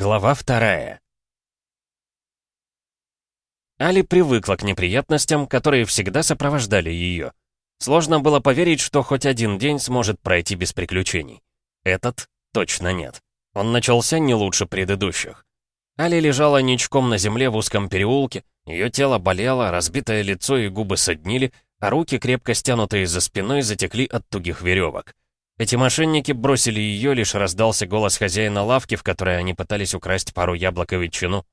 Глава вторая. Али привыкла к неприятностям, которые всегда сопровождали ее. Сложно было поверить, что хоть один день сможет пройти без приключений. Этот точно нет. Он начался не лучше предыдущих. Али лежала ничком на земле в узком переулке, ее тело болело, разбитое лицо и губы соднили, а руки, крепко стянутые за спиной, затекли от тугих веревок. Эти мошенники бросили ее, лишь раздался голос хозяина лавки, в которой они пытались украсть пару яблок и ветчину.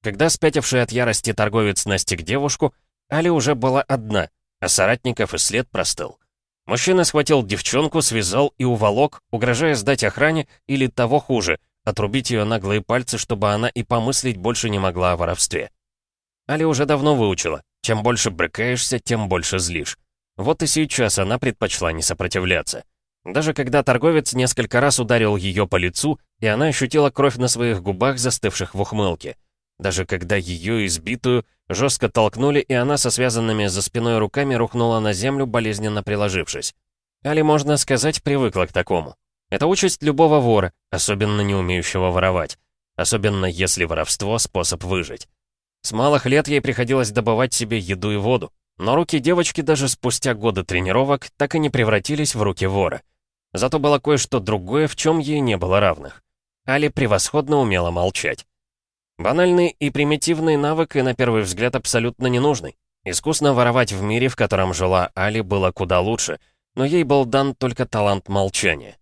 Когда спятивший от ярости торговец настиг девушку, Али уже была одна, а соратников и след простыл. Мужчина схватил девчонку, связал и уволок, угрожая сдать охране или того хуже, отрубить ее наглые пальцы, чтобы она и помыслить больше не могла о воровстве. Али уже давно выучила, чем больше брыкаешься, тем больше злишь. Вот и сейчас она предпочла не сопротивляться. Даже когда торговец несколько раз ударил ее по лицу, и она ощутила кровь на своих губах, застывших в ухмылке. Даже когда ее избитую жестко толкнули, и она со связанными за спиной руками рухнула на землю, болезненно приложившись. Али, можно сказать, привыкла к такому. Это участь любого вора, особенно не умеющего воровать. Особенно если воровство — способ выжить. С малых лет ей приходилось добывать себе еду и воду. Но руки девочки даже спустя годы тренировок так и не превратились в руки вора. Зато было кое-что другое, в чем ей не было равных. Али превосходно умела молчать. Банальный и примитивный навык и на первый взгляд абсолютно ненужный. Искусно воровать в мире, в котором жила Али, было куда лучше, но ей был дан только талант молчания.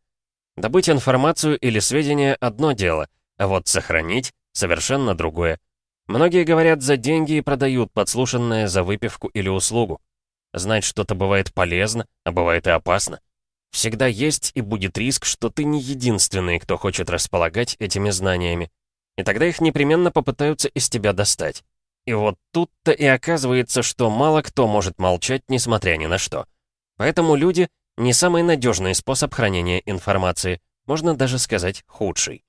Добыть информацию или сведения — одно дело, а вот сохранить — совершенно другое. Многие говорят за деньги и продают подслушанное за выпивку или услугу. Знать что-то бывает полезно, а бывает и опасно. Всегда есть и будет риск, что ты не единственный, кто хочет располагать этими знаниями. И тогда их непременно попытаются из тебя достать. И вот тут-то и оказывается, что мало кто может молчать, несмотря ни на что. Поэтому люди — не самый надежный способ хранения информации, можно даже сказать худший.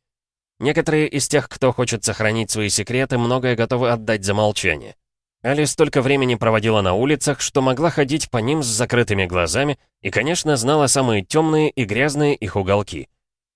Некоторые из тех, кто хочет сохранить свои секреты, многое готовы отдать за молчание. Али столько времени проводила на улицах, что могла ходить по ним с закрытыми глазами и, конечно, знала самые темные и грязные их уголки.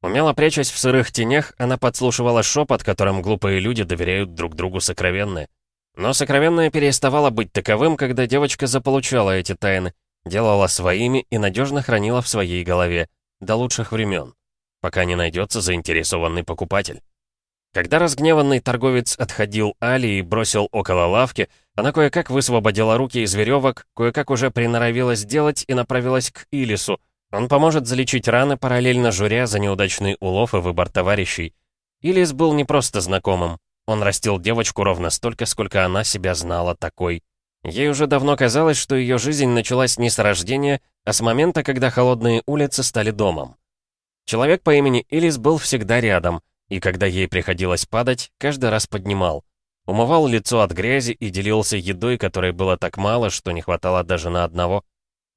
Умело прячась в сырых тенях, она подслушивала шепот, которым глупые люди доверяют друг другу сокровенное. Но сокровенное переставало быть таковым, когда девочка заполучала эти тайны, делала своими и надежно хранила в своей голове, до лучших времен пока не найдется заинтересованный покупатель. Когда разгневанный торговец отходил Али и бросил около лавки, она кое-как высвободила руки из веревок, кое-как уже приноровилась делать и направилась к Илису. Он поможет залечить раны, параллельно журя за неудачный улов и выбор товарищей. Илис был не просто знакомым. Он растил девочку ровно столько, сколько она себя знала такой. Ей уже давно казалось, что ее жизнь началась не с рождения, а с момента, когда холодные улицы стали домом. Человек по имени Илис был всегда рядом, и когда ей приходилось падать, каждый раз поднимал. Умывал лицо от грязи и делился едой, которой было так мало, что не хватало даже на одного.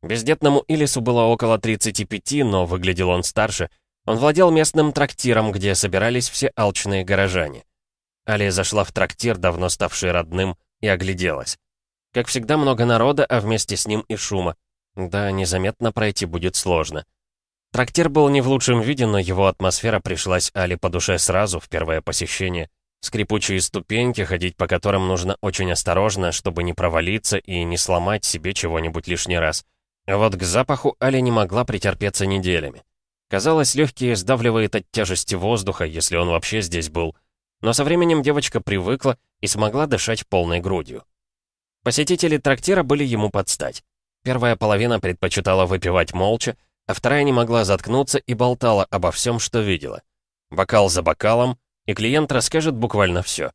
Бездетному Илису было около 35, но выглядел он старше. Он владел местным трактиром, где собирались все алчные горожане. Али зашла в трактир, давно ставший родным, и огляделась. Как всегда, много народа, а вместе с ним и шума. Да, незаметно пройти будет сложно. Трактир был не в лучшем виде, но его атмосфера пришлась Али по душе сразу, в первое посещение. Скрипучие ступеньки, ходить по которым нужно очень осторожно, чтобы не провалиться и не сломать себе чего-нибудь лишний раз. Вот к запаху Али не могла претерпеться неделями. Казалось, легкие сдавливает от тяжести воздуха, если он вообще здесь был. Но со временем девочка привыкла и смогла дышать полной грудью. Посетители трактира были ему под стать. Первая половина предпочитала выпивать молча, а вторая не могла заткнуться и болтала обо всем, что видела. Бокал за бокалом, и клиент расскажет буквально все.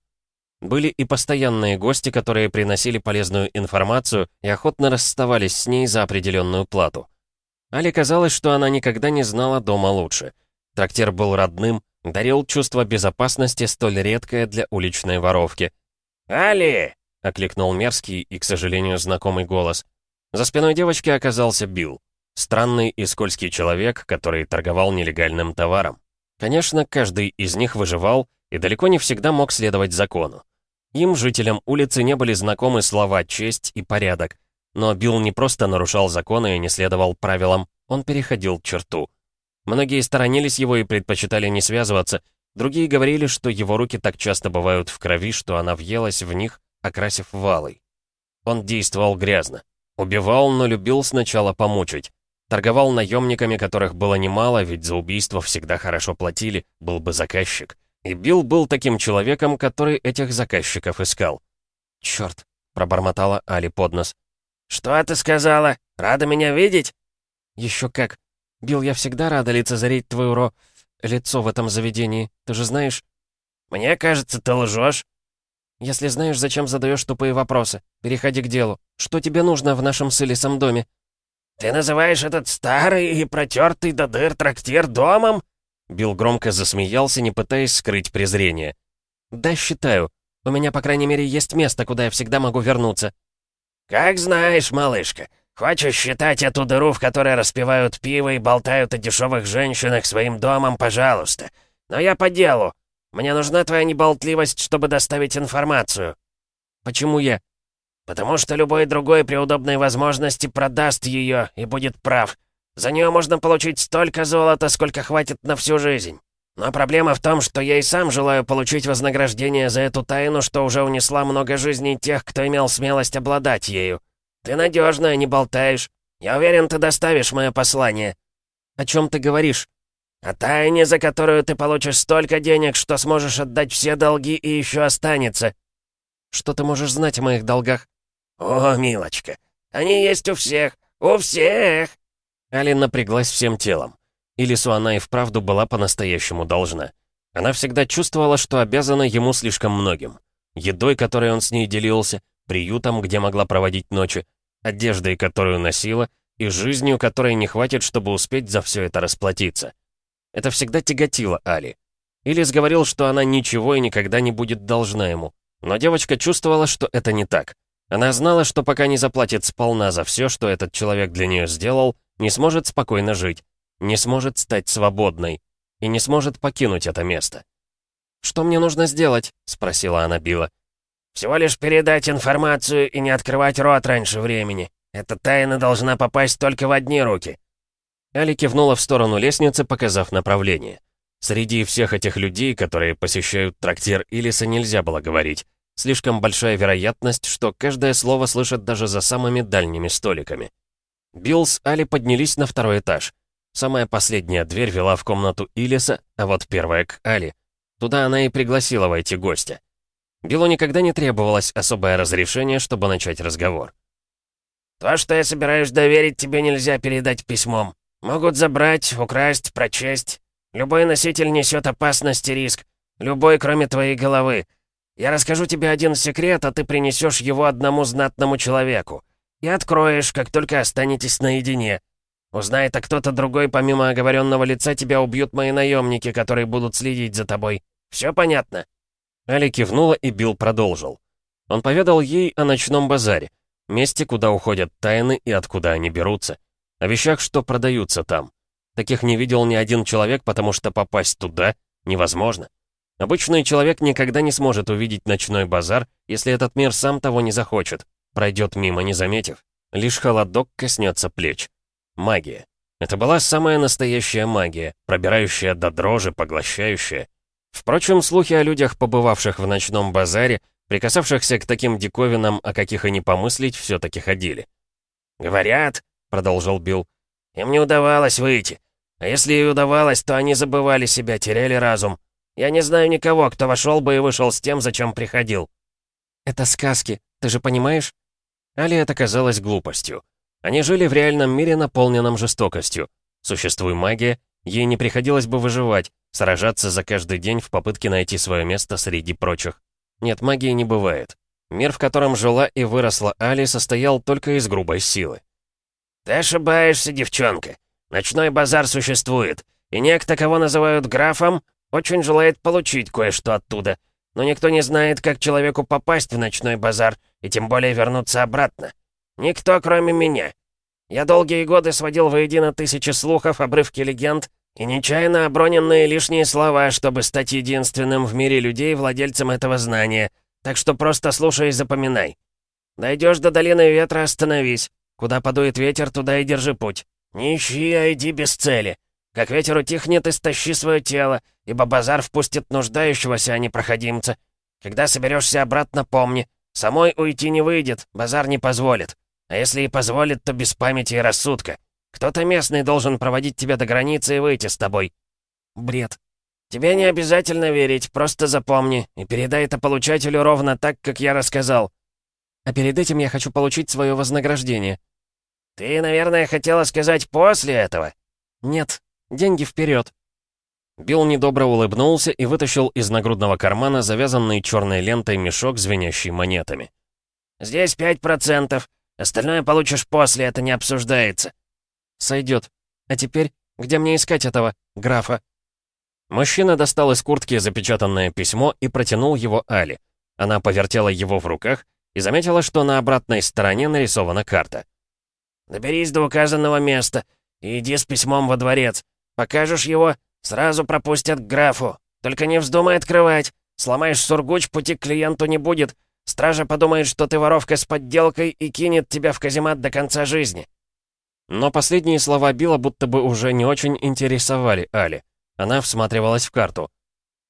Были и постоянные гости, которые приносили полезную информацию и охотно расставались с ней за определенную плату. Али казалось, что она никогда не знала дома лучше. Трактир был родным, дарил чувство безопасности, столь редкое для уличной воровки. «Али!» — окликнул мерзкий и, к сожалению, знакомый голос. За спиной девочки оказался Билл. Странный и скользкий человек, который торговал нелегальным товаром. Конечно, каждый из них выживал и далеко не всегда мог следовать закону. Им, жителям улицы, не были знакомы слова «честь» и «порядок». Но Билл не просто нарушал законы и не следовал правилам, он переходил черту. Многие сторонились его и предпочитали не связываться, Другие говорили, что его руки так часто бывают в крови, что она въелась в них, окрасив валой. Он действовал грязно. Убивал, но любил сначала помучить. Торговал наемниками, которых было немало, ведь за убийство всегда хорошо платили, был бы заказчик. И Билл был таким человеком, который этих заказчиков искал. «Чёрт!» — пробормотала Али под нос. «Что ты сказала? Рада меня видеть?» «Еще как. Билл, я всегда рада лицезреть твое ро... лицо в этом заведении. Ты же знаешь...» «Мне кажется, ты лжешь». «Если знаешь, зачем задаешь тупые вопросы, переходи к делу. Что тебе нужно в нашем с Элисом доме?» «Ты называешь этот старый и протертый до дыр трактир домом?» Билл громко засмеялся, не пытаясь скрыть презрение. «Да, считаю. У меня, по крайней мере, есть место, куда я всегда могу вернуться». «Как знаешь, малышка. Хочешь считать эту дыру, в которой распивают пиво и болтают о дешевых женщинах своим домом, пожалуйста. Но я по делу. Мне нужна твоя неболтливость, чтобы доставить информацию». «Почему я?» «Потому что любой другой при удобной возможности продаст ее и будет прав. За нее можно получить столько золота, сколько хватит на всю жизнь. Но проблема в том, что я и сам желаю получить вознаграждение за эту тайну, что уже унесла много жизней тех, кто имел смелость обладать ею. Ты надежная, не болтаешь. Я уверен, ты доставишь мое послание». «О чем ты говоришь?» «О тайне, за которую ты получишь столько денег, что сможешь отдать все долги и еще останется». «Что ты можешь знать о моих долгах?» «О, милочка, они есть у всех, у всех!» Алин напряглась всем телом. Илису она и вправду была по-настоящему должна. Она всегда чувствовала, что обязана ему слишком многим. Едой, которой он с ней делился, приютом, где могла проводить ночи, одеждой, которую носила, и жизнью, которой не хватит, чтобы успеть за все это расплатиться. Это всегда тяготило Али. Илис говорил, что она ничего и никогда не будет должна ему. Но девочка чувствовала, что это не так. Она знала, что пока не заплатит сполна за все, что этот человек для нее сделал, не сможет спокойно жить, не сможет стать свободной и не сможет покинуть это место. «Что мне нужно сделать?» — спросила она Билла. «Всего лишь передать информацию и не открывать рот раньше времени. Эта тайна должна попасть только в одни руки». Али кивнула в сторону лестницы, показав направление. Среди всех этих людей, которые посещают трактир Илиса, нельзя было говорить. Слишком большая вероятность, что каждое слово слышат даже за самыми дальними столиками. Билл с Али поднялись на второй этаж. Самая последняя дверь вела в комнату Илиса, а вот первая к Али. Туда она и пригласила войти гостя. Биллу никогда не требовалось особое разрешение, чтобы начать разговор. «То, что я собираюсь доверить, тебе нельзя передать письмом. Могут забрать, украсть, прочесть. Любой носитель несет опасность и риск. Любой, кроме твоей головы. Я расскажу тебе один секрет, а ты принесешь его одному знатному человеку. И откроешь, как только останетесь наедине. Узнает, а кто-то другой, помимо оговоренного лица, тебя убьют мои наемники, которые будут следить за тобой. Все понятно?» Али кивнула, и Билл продолжил. Он поведал ей о ночном базаре, месте, куда уходят тайны и откуда они берутся. О вещах, что продаются там. Таких не видел ни один человек, потому что попасть туда невозможно. Обычный человек никогда не сможет увидеть ночной базар, если этот мир сам того не захочет. Пройдет мимо, не заметив. Лишь холодок коснется плеч. Магия. Это была самая настоящая магия, пробирающая до дрожи, поглощающая. Впрочем, слухи о людях, побывавших в ночном базаре, прикасавшихся к таким диковинам, о каких и не помыслить, все-таки ходили. «Говорят», — продолжил Билл, — «им не удавалось выйти. А если и удавалось, то они забывали себя, теряли разум. Я не знаю никого, кто вошел бы и вышел с тем, зачем приходил». «Это сказки, ты же понимаешь?» Али это казалось глупостью. Они жили в реальном мире, наполненном жестокостью. Существуя магия, ей не приходилось бы выживать, сражаться за каждый день в попытке найти свое место среди прочих. Нет, магии не бывает. Мир, в котором жила и выросла Али, состоял только из грубой силы. «Ты ошибаешься, девчонка. Ночной базар существует, и некто, кого называют графом, очень желает получить кое-что оттуда, но никто не знает, как человеку попасть в ночной базар, и тем более вернуться обратно. Никто, кроме меня. Я долгие годы сводил воедино тысячи слухов, обрывки легенд и нечаянно оброненные лишние слова, чтобы стать единственным в мире людей владельцем этого знания, так что просто слушай и запоминай. Дойдешь до долины ветра, остановись. Куда подует ветер, туда и держи путь. Не ищи, а иди без цели. Как ветер утихнет, истощи свое тело, ибо базар впустит нуждающегося, а не проходимца. Когда соберешься обратно, помни, самой уйти не выйдет, базар не позволит. А если и позволит, то без памяти и рассудка. Кто-то местный должен проводить тебя до границы и выйти с тобой. Бред. Тебе не обязательно верить, просто запомни и передай это получателю ровно так, как я рассказал. А перед этим я хочу получить свое вознаграждение. Ты, наверное, хотела сказать после этого? Нет, деньги вперед. Билл недобро улыбнулся и вытащил из нагрудного кармана завязанный черной лентой мешок, звенящий монетами. «Здесь пять процентов. Остальное получишь после, это не обсуждается». «Сойдет. А теперь, где мне искать этого графа?» Мужчина достал из куртки запечатанное письмо и протянул его Али. Она повертела его в руках и заметила, что на обратной стороне нарисована карта. «Доберись до указанного места и иди с письмом во дворец. Покажешь его, сразу пропустят к графу. Только не вздумай открывать. Сломаешь сургуч, пути к клиенту не будет. Стража подумает, что ты воровка с подделкой и кинет тебя в каземат до конца жизни». Но последние слова Билла будто бы уже не очень интересовали Али. Она всматривалась в карту.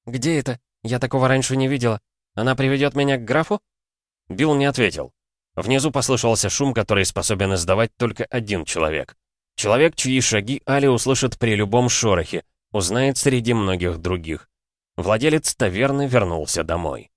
«Где это? Я такого раньше не видела. Она приведет меня к графу?» Билл не ответил. Внизу послышался шум, который способен издавать только один человек. Человек, чьи шаги Али услышит при любом шорохе, узнает среди многих других. Владелец таверны вернулся домой.